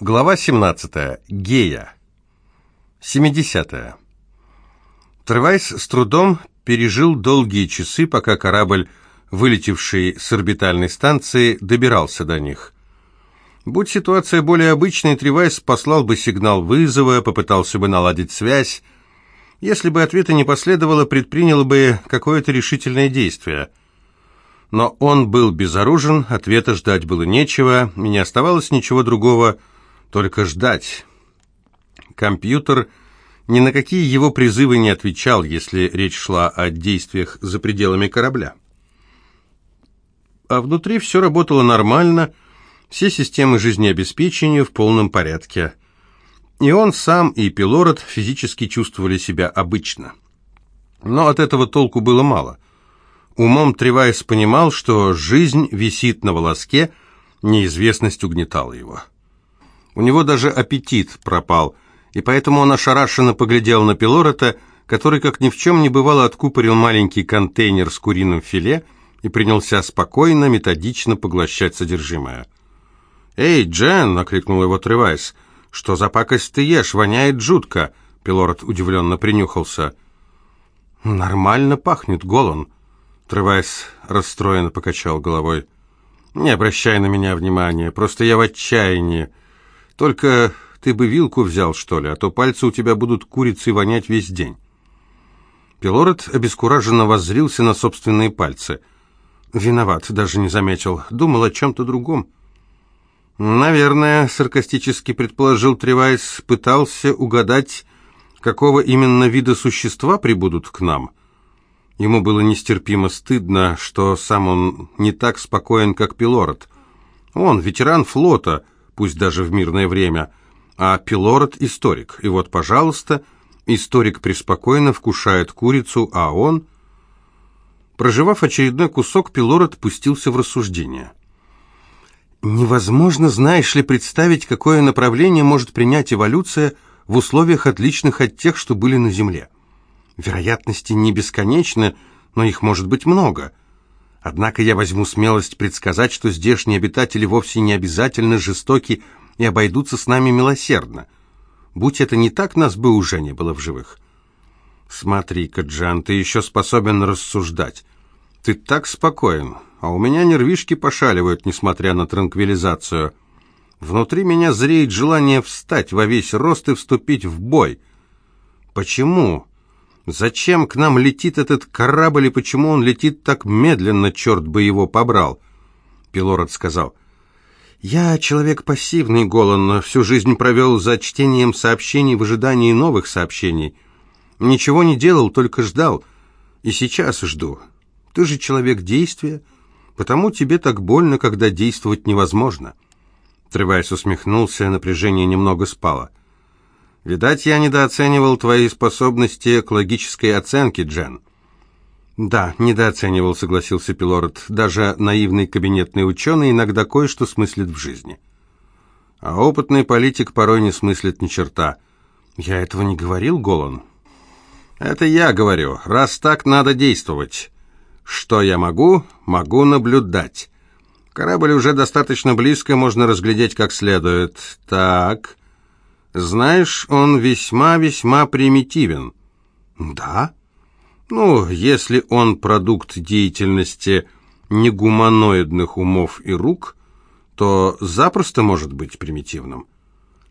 Глава 17. Гея. 70. Тревайс с трудом пережил долгие часы, пока корабль, вылетевший с орбитальной станции, добирался до них. Будь ситуация более обычной, Тревайс послал бы сигнал вызова, попытался бы наладить связь. Если бы ответа не последовало, предпринял бы какое-то решительное действие. Но он был безоружен, ответа ждать было нечего, и не оставалось ничего другого – только ждать. Компьютер ни на какие его призывы не отвечал, если речь шла о действиях за пределами корабля. А внутри все работало нормально, все системы жизнеобеспечения в полном порядке. И он сам, и Пилород физически чувствовали себя обычно. Но от этого толку было мало. Умом Тревайс понимал, что жизнь висит на волоске, неизвестность угнетала его. У него даже аппетит пропал, и поэтому он ошарашенно поглядел на Пилорота, который, как ни в чем не бывало, откупорил маленький контейнер с куриным филе и принялся спокойно, методично поглощать содержимое. «Эй, Джен!» — окликнул его Тревайс. «Что за пакость ты ешь? Воняет жутко!» Пилорот удивленно принюхался. «Нормально пахнет, Голан!» Тревайс расстроенно покачал головой. «Не обращай на меня внимания, просто я в отчаянии. Только ты бы вилку взял, что ли, а то пальцы у тебя будут курицей вонять весь день». Пилорет обескураженно воззрился на собственные пальцы. «Виноват, даже не заметил. Думал о чем-то другом». «Наверное», — саркастически предположил Тревайс, пытался угадать, какого именно вида существа прибудут к нам. Ему было нестерпимо стыдно, что сам он не так спокоен, как Пилорет. Он, ветеран флота, — пусть даже в мирное время, а Пилород – историк. И вот, пожалуйста, историк преспокойно вкушает курицу, а он... Проживав очередной кусок, Пилород пустился в рассуждение. Невозможно, знаешь ли, представить, какое направление может принять эволюция в условиях, отличных от тех, что были на Земле. Вероятности не бесконечны, но их может быть много – Однако я возьму смелость предсказать, что здешние обитатели вовсе не обязательно жестоки и обойдутся с нами милосердно. Будь это не так, нас бы уже не было в живых. Смотри-ка, Джан, ты еще способен рассуждать. Ты так спокоен, а у меня нервишки пошаливают, несмотря на транквилизацию. Внутри меня зреет желание встать во весь рост и вступить в бой. Почему? Зачем к нам летит этот корабль и почему он летит так медленно, черт бы его побрал?» Пилород сказал. «Я человек пассивный, Голан, всю жизнь провел за чтением сообщений в ожидании новых сообщений. Ничего не делал, только ждал. И сейчас жду. Ты же человек действия, потому тебе так больно, когда действовать невозможно». Тревайс усмехнулся, напряжение немного спало. Видать, я недооценивал твои способности к логической оценке, Джен. Да, недооценивал, согласился Пилород. Даже наивный кабинетный ученый иногда кое-что смыслит в жизни. А опытный политик порой не смыслит ни черта. Я этого не говорил, Голан. Это я говорю. Раз так, надо действовать. Что я могу? Могу наблюдать. Корабль уже достаточно близко, можно разглядеть как следует. Так... Знаешь, он весьма-весьма примитивен. Да? Ну, если он продукт деятельности негуманоидных умов и рук, то запросто может быть примитивным.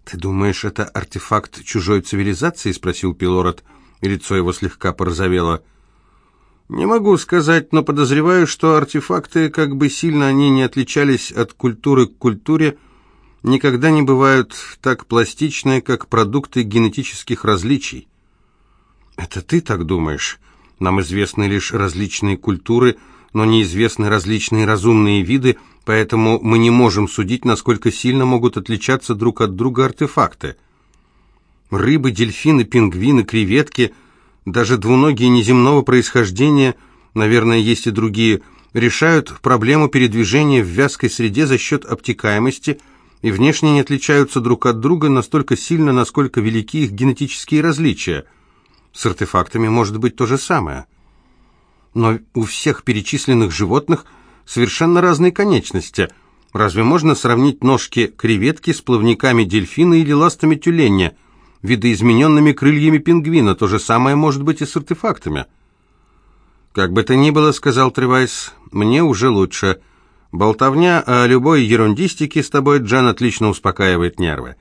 Ты думаешь, это артефакт чужой цивилизации? спросил Пилород, и лицо его слегка порозовело. Не могу сказать, но подозреваю, что артефакты, как бы сильно они не отличались от культуры к культуре, никогда не бывают так пластичны, как продукты генетических различий. Это ты так думаешь? Нам известны лишь различные культуры, но неизвестны различные разумные виды, поэтому мы не можем судить, насколько сильно могут отличаться друг от друга артефакты. Рыбы, дельфины, пингвины, креветки, даже двуногие неземного происхождения, наверное, есть и другие, решают проблему передвижения в вязкой среде за счет обтекаемости – и внешне не отличаются друг от друга настолько сильно, насколько велики их генетические различия. С артефактами может быть то же самое. Но у всех перечисленных животных совершенно разные конечности. Разве можно сравнить ножки креветки с плавниками дельфина или ластами тюленя, видоизмененными крыльями пингвина? То же самое может быть и с артефактами. «Как бы то ни было, — сказал Тревайс, — мне уже лучше. Болтовня о любой ерундистике с тобой, Джан, отлично успокаивает нервы.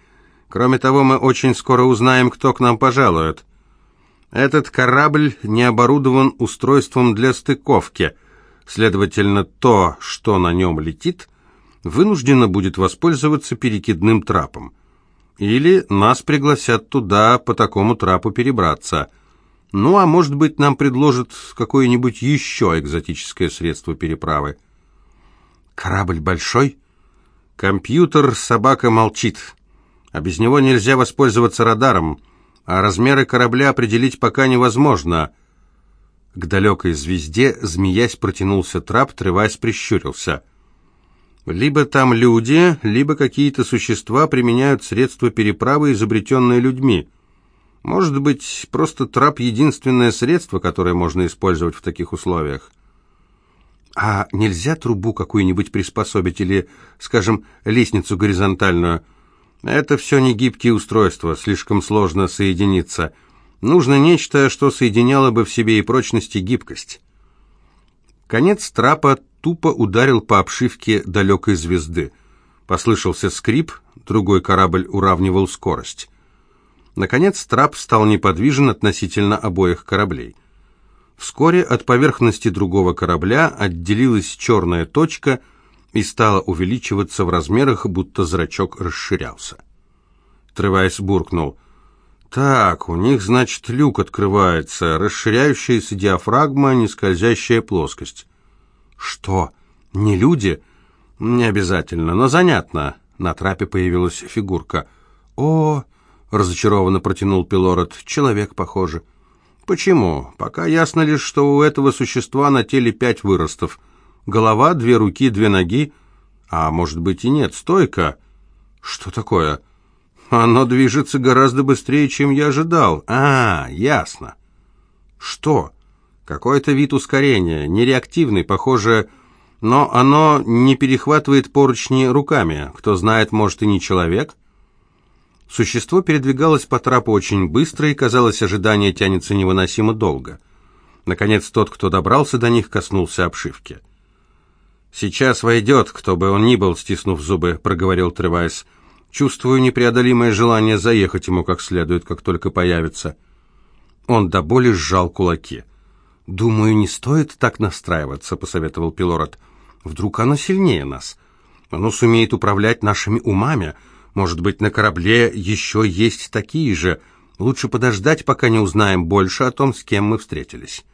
Кроме того, мы очень скоро узнаем, кто к нам пожалует. Этот корабль не оборудован устройством для стыковки, следовательно, то, что на нем летит, вынуждено будет воспользоваться перекидным трапом. Или нас пригласят туда по такому трапу перебраться. Ну, а может быть, нам предложат какое-нибудь еще экзотическое средство переправы. Корабль большой? Компьютер «Собака молчит», а без него нельзя воспользоваться радаром а размеры корабля определить пока невозможно. К далекой звезде, змеясь, протянулся трап, Тревайс прищурился. Либо там люди, либо какие-то существа применяют средства переправы, изобретенные людьми. Может быть, просто трап — единственное средство, которое можно использовать в таких условиях. А нельзя трубу какую-нибудь приспособить или, скажем, лестницу горизонтальную? Это все не гибкие устройства, слишком сложно соединиться. Нужно нечто, что соединяло бы в себе и прочность, и гибкость. Конец трапа тупо ударил по обшивке далекой звезды. Послышался скрип, другой корабль уравнивал скорость. Наконец трап стал неподвижен относительно обоих кораблей. Вскоре от поверхности другого корабля отделилась черная точка — и стала увеличиваться в размерах, будто зрачок расширялся. Тревайс буркнул. «Так, у них, значит, люк открывается, расширяющаяся диафрагма, нескользящая плоскость». «Что? Не люди?» «Не обязательно, но занятно». На трапе появилась фигурка. «О!» — разочарованно протянул Пилород. «Человек, похоже». «Почему? Пока ясно лишь, что у этого существа на теле пять выростов». Голова, две руки, две ноги. А может быть и нет, стойка. Что такое? Оно движется гораздо быстрее, чем я ожидал. А, ясно. Что? Какой-то вид ускорения, нереактивный, похоже, но оно не перехватывает поручни руками. Кто знает, может и не человек. Существо передвигалось по трапу очень быстро, и, казалось, ожидание тянется невыносимо долго. Наконец, тот, кто добрался до них, коснулся обшивки. «Сейчас войдет, кто бы он ни был», — стиснув зубы, — проговорил Тревайс. «Чувствую непреодолимое желание заехать ему как следует, как только появится». Он до боли сжал кулаки. «Думаю, не стоит так настраиваться», — посоветовал Пилород. «Вдруг оно сильнее нас? Оно сумеет управлять нашими умами. Может быть, на корабле еще есть такие же. Лучше подождать, пока не узнаем больше о том, с кем мы встретились».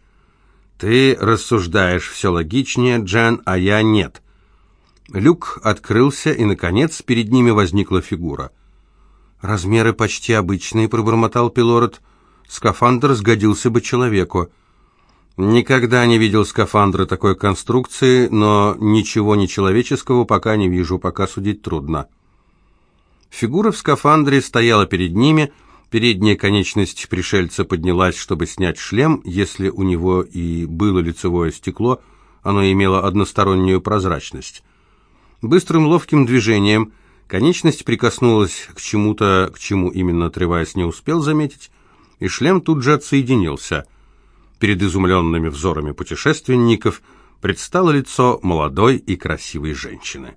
«Ты рассуждаешь все логичнее, Джен, а я нет». Люк открылся, и, наконец, перед ними возникла фигура. «Размеры почти обычные», — пробормотал Пилород. «Скафандр сгодился бы человеку». «Никогда не видел скафандра такой конструкции, но ничего нечеловеческого пока не вижу, пока судить трудно». Фигура в скафандре стояла перед ними, — Передняя конечность пришельца поднялась, чтобы снять шлем. Если у него и было лицевое стекло, оно имело одностороннюю прозрачность. Быстрым ловким движением конечность прикоснулась к чему-то, к чему именно Тревайс не успел заметить, и шлем тут же отсоединился. Перед изумленными взорами путешественников предстало лицо молодой и красивой женщины.